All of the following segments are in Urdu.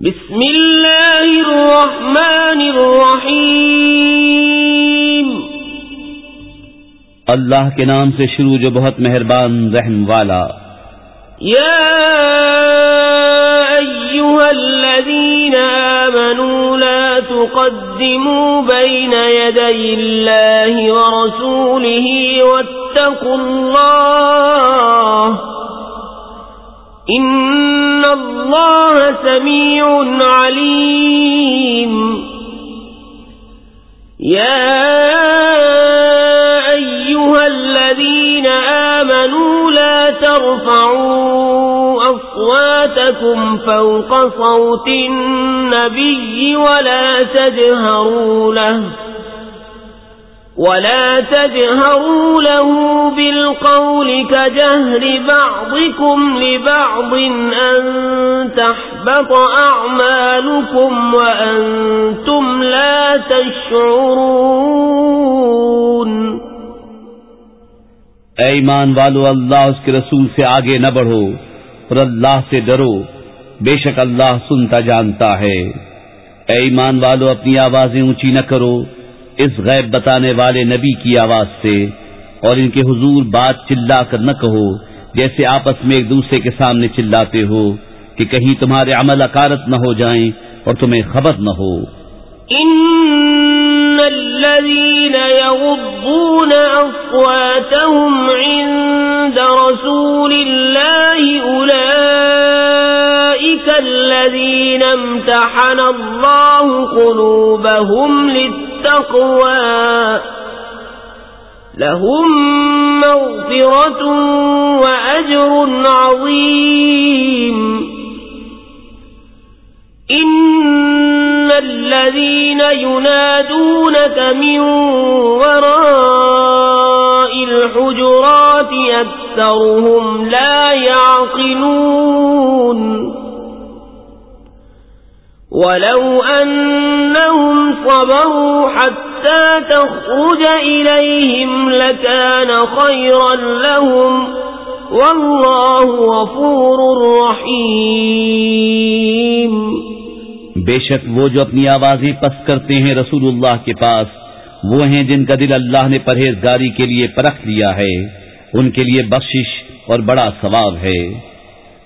بسم اللہ الرحمن الرحیم اللہ کے نام سے شروع جو بہت مہربان رحم والا۔ یا ایوہا الذین آمنوا لا تقدموا بین یدی اللہ ورسولہ واتقوا اللہ ان اللہ سمیع علیم یا ایوہا الذین آمنوا لا ترفعوا أصواتكم فوق صوت النبي ولا تجهروا له ولا تجهروا له بالقول كجهر بعضكم لبعض أن تحبط أعمالكم وأنتم لا تشعرون اے ایمان والو، اللہ اس کے رسول سے آگے نہ بڑھو اور اللہ سے ڈرو، بے شک اللہ سنتا جانتا ہے۔ اے ایمان والو، اپنی آوازیں اونچی نہ کرو۔ اس غیب بتانے والے نبی کی آواز سے اور ان کے حضور بات چلا کر نہ کہو جیسے آپس میں ایک دوسرے کے سامنے چلاتے ہو کہ کہیں تمہارے عمل اکارت نہ ہو جائیں اور تمہیں خبر نہ ہو۔ ان الذين يغضون أصواتهم عند رسول الله أولئك الذين امتحن الله قلوبهم للتقوى لهم مغفرة وأجر عظيم إن الذين ينادونك من وراء الحجرات أكثرهم لا يعقلون ولو أنهم صبروا حتى تخرج إليهم لكان خيرا لهم والله غفور رحيم بے شک وہ جو اپنی آوازیں پس کرتے ہیں رسول اللہ کے پاس، وہ ہیں جن کا دل اللہ نے پرہیزگاری کے لیے پرکھ لیا ہے۔ ان کے لیے بخشش اور بڑا ثواب ہے۔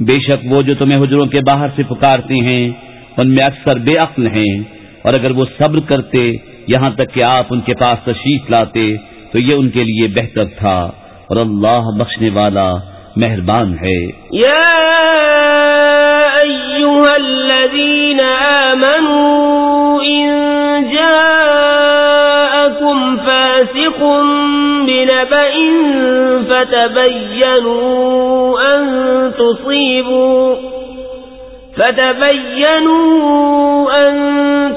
بے شک وہ جو تمہیں حجروں کے باہر سے پکارتے ہیں، ان میں اکثر بے عقل ہیں۔ اور اگر وہ صبر کرتے، یہاں تک کہ آپ ان کے پاس تشریف لاتے، تو یہ ان کے لیے بہتر تھا۔ اور اللہ بخشنے والا مہربان ہے۔ یا ایوہا الذین آمنوا ان جاءکم فاسق بنبأ فتبینوا ان تصیبوا فتبينوا أن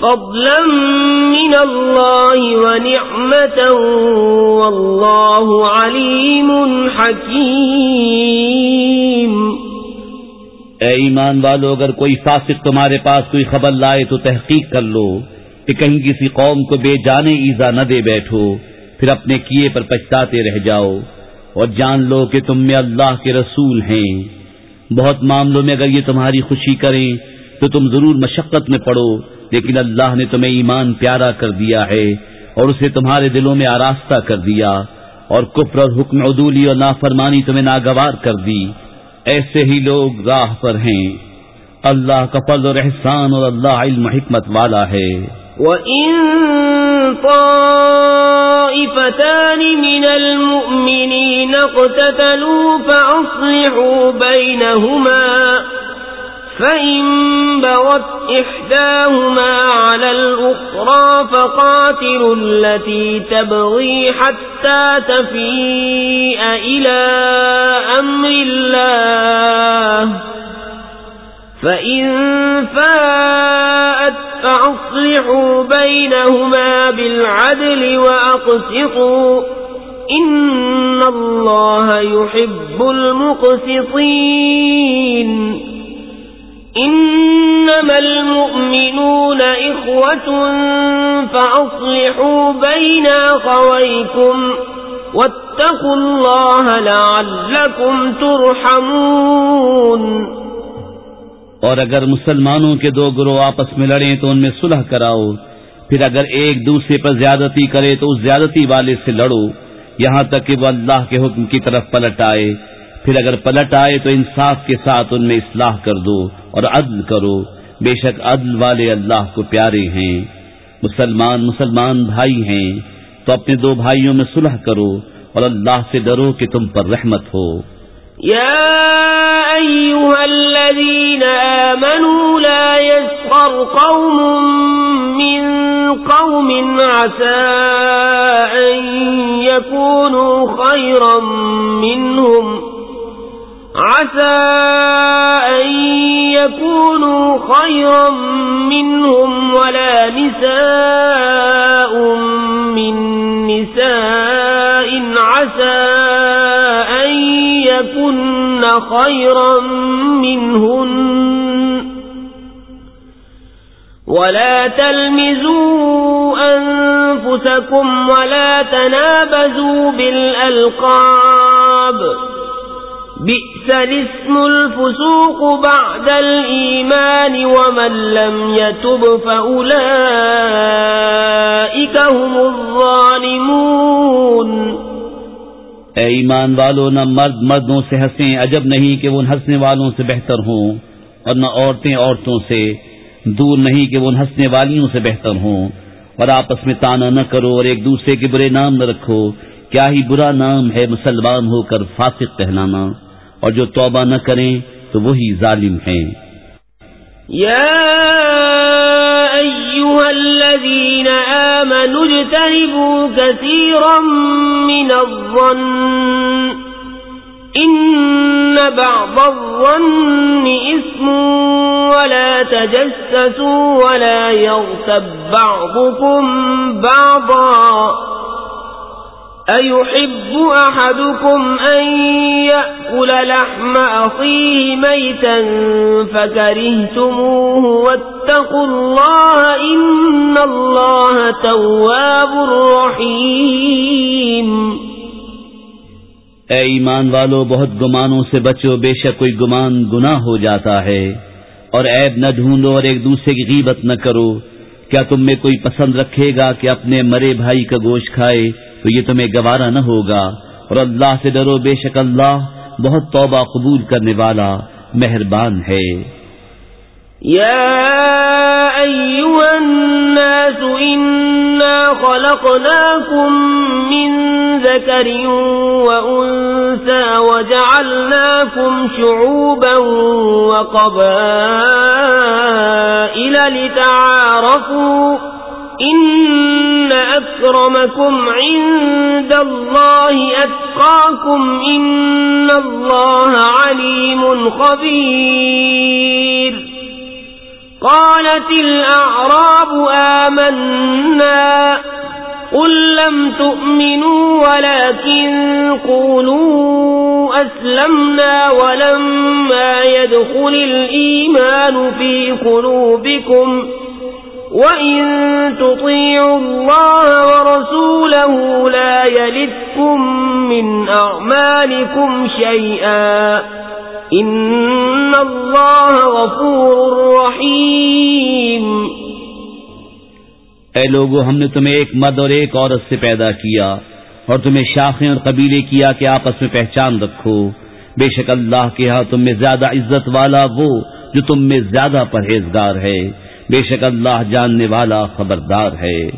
فضلا من اللہ ونعمتا واللہ علیم حکیم اے ایمان والو، اگر کوئی فاسق تمہارے پاس کوئی خبر لائے تو تحقیق کر لو کہ کہیں کسی قوم کو بے جانے ایزا نہ دے بیٹھو، پھر اپنے کیے پر پچھتاتے رہ جاؤ اور جان لو کہ تم میں اللہ کے رسول ہیں۔ بہت معاملوں میں اگر یہ تمہاری خوشی کریں تو تم ضرور مشقت میں پڑو۔ لیکن اللہ نے تمہیں ایمان پیارا کر دیا ہے اور اسے تمہارے دلوں میں آراستہ کر دیا اور کفر اور حکم عدولی اور نافرمانی تمہیں ناگوار کر دی۔ ایسے ہی لوگ راہ پر ہیں۔ اللہ کا فضل اور احسان اور اللہ علم حکمت والا ہے۔ وَإِن طَائِفَتَانِ مِنَ الْمُؤْمِنِينَ اقْتَتَلُوا فَأَصْلِحُوا بَيْنَهُمَا فإن بغت إحداهما على الأخرى فقاتلوا التي تبغي حتى تفيء إلى أمر الله فإن فاءت فأصلحوا بينهما بالعدل وأقسطوا إن الله يحب المقسطين انما المؤمنون اخوة فاصلحوا بين اخويكم واتقوا الله لعلكم ترحمون اور اگر مسلمانوں کے دو گروہ آپس میں لڑیں تو ان میں صلح کراؤ۔ پھر اگر ایک دوسرے پر زیادتی کرے تو اس زیادتی والے سے لڑو۔ یہاں تک کہ وہ اللہ کے حکم کی طرف پلٹ آئے۔ پھر اگر پلٹ آئے تو انصاف کے ساتھ ان میں اصلاح کر دو۔ اور عدل کرو۔ بے شک عدل والے اللہ کو پیارے ہیں۔ مسلمان مسلمان بھائی ہیں۔ تو اپنے دو بھائیوں میں صلح کرو اور اللہ سے ڈرو کہ تم پر رحمت ہو۔ يا أيها الذين آمنوا لا يسخر قوم من قوم عسى أن يكونوا خيرا منهم عسى أن يكونوا خيرا منهم ولا نساء من نساء. عسى أن يكن خيرا منهن. ولا تلمزوا أنفسكم ولا تنابزوا بالألقاب. بئس الاسم الفسوق بعد الإيمان ومن لم يتب فأولئك هم الظالمون اے ایمان والو، نہ مرد مردوں سے ہنسیں، عجب نہیں کہ وہ ان ہنسنے والوں سے بہتر ہوں، اور نہ عورتیں عورتوں سے، دور نہیں کہ وہ ان ہنسنے والیوں سے بہتر ہوں۔ اور آپس میں تانا نہ کرو اور ایک دوسرے کے برے نام نہ رکھو۔ کیا ہی برا نام ہے مسلمان ہو کر فاسق کہلانا۔ اور جو توبہ نہ کریں تو وہی ظالم ہیں۔ يا أيها الذين آمنوا اجتنبوا كثيرا من الظن إن بعض الظن اسم ولا تجسسوا ولا يغتب بعضكم بعضا۔ أيحب أحدكم أن يأكل لحم أخيه ميتا فكرهتموه واتقوا الله إن الله تواب رحيم اے ایمان والو، بہت گمانوں سے بچو، بے شک کوئی گمان گناہ ہو جاتا ہے۔ اور عیب نہ ڈھونڈو اور ایک دوسرے کی غیبت نہ کرو۔ کیا تم میں کوئی پسند رکھے گا کہ اپنے مرے بھائی کا گوشت کھائے؟ تو یہ تمہیں گوارا نہ ہوگا اور اللہ سے ڈرو بے شک اللہ، بہت توبہ قبول کرنے والا مہربان ہے۔ يا أيها الناس إنا خلقناكم من ذكر وأنثى وجعلناكم شعوبا وقبائل لتعارفوا إن أكرمكم عند الله أتقاكم إن الله عليم خبير قالت الأعراب آمنا قل لم تؤمنوا ولكن قولوا أسلمنا ولما يدخل الإيمان في قلوبكم وَإِن تُطِيعُوا اللَّهَ وَرَسُولَهُ لَا يَلِتْكُم مِّنْ أَعْمَالِكُمْ شَيْئًا إِنَّ اللَّهَ غَفُورٌ رَّحِيمٌ اے لوگو، ہم نے تمہیں ایک مرد اور ایک عورت سے پیدا کیا اور تمہیں شاخیں اور قبیلے کیا کہ آپس میں پہچان رکھو۔ بے شک اللہ کے ہاں تم میں زیادہ عزت والا وہ جو تم میں زیادہ پرہیزگار ہے۔ بے شک اللہ جاننے والا خبردار ہے۔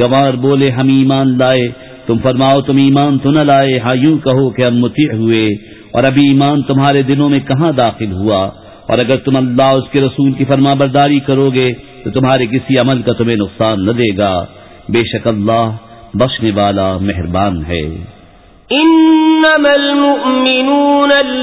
گوار بولے، ہم ایمان لائے۔ تم فرماؤ، تم ایمان تو نہ لائے۔ ہاں یوں کہو کہ ہم متع ہوئے۔ اور ابھی ایمان تمہارے دلوں میں کہاں داخل ہوا؟ اور اگر تم اللہ اس کے رسول کی فرما برداری کرو گے، تو تمہارے کسی عمل کا تمہیں نقصان نہ دے گا۔ بے شک اللہ بخشنے والا مہربان ہے۔ انما المؤمنون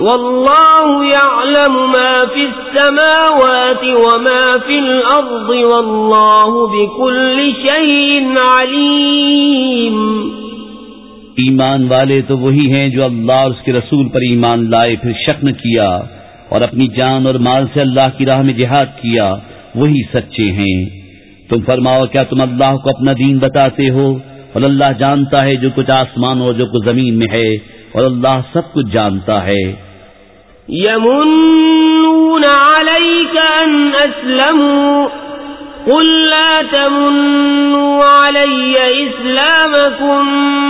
والله يعلم ما في السماوات وما في الأرض والله بكل شيء عليم. ایمان والے تو وہی ہیں جو اللہ اور اس کے رسول پر ایمان لائے، پھر شک نہ کیا اور اپنی جان اور مال سے اللہ کی راہ میں جہاد کیا، وہی سچے ہیں۔ تم فرماؤ، کیا تم اللہ کو اپنا دین بتاتے ہو؟ اور اللہ جانتا ہے جو کچھ آسمان اور جو کچھ زمین میں ہے۔ اور اللہ سب کچھ جانتا ہے۔ يمنون عليك أن أسلموا قل لا تمنوا علي إسلامكم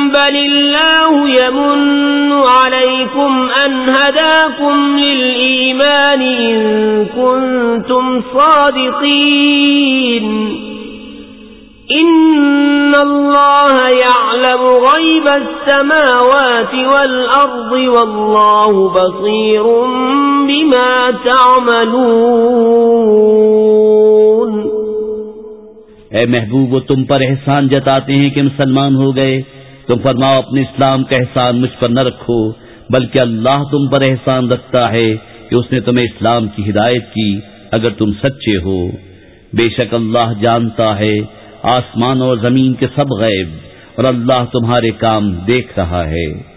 بل الله يمن عليكم أن هداكم للإيمان إن كنتم صادقين ان اللہ يعلم غیب السماوات والارض واللہ بصیر بما تعملون اے محبوب، وہ تم پر احسان جتاتے ہیں کہ مسلمان ہو گئے۔ تم فرماؤ، اپنے اسلام کا احسان مجھ پر نہ رکھو، بلکہ اللہ تم پر احسان رکھتا ہے کہ اس نے تمہیں اسلام کی ہدایت کی، اگر تم سچے ہو۔ بے شک اللہ جانتا ہے آسمان اور زمین کے سب غیب اور اللہ تمہارے کام دیکھ رہا ہے۔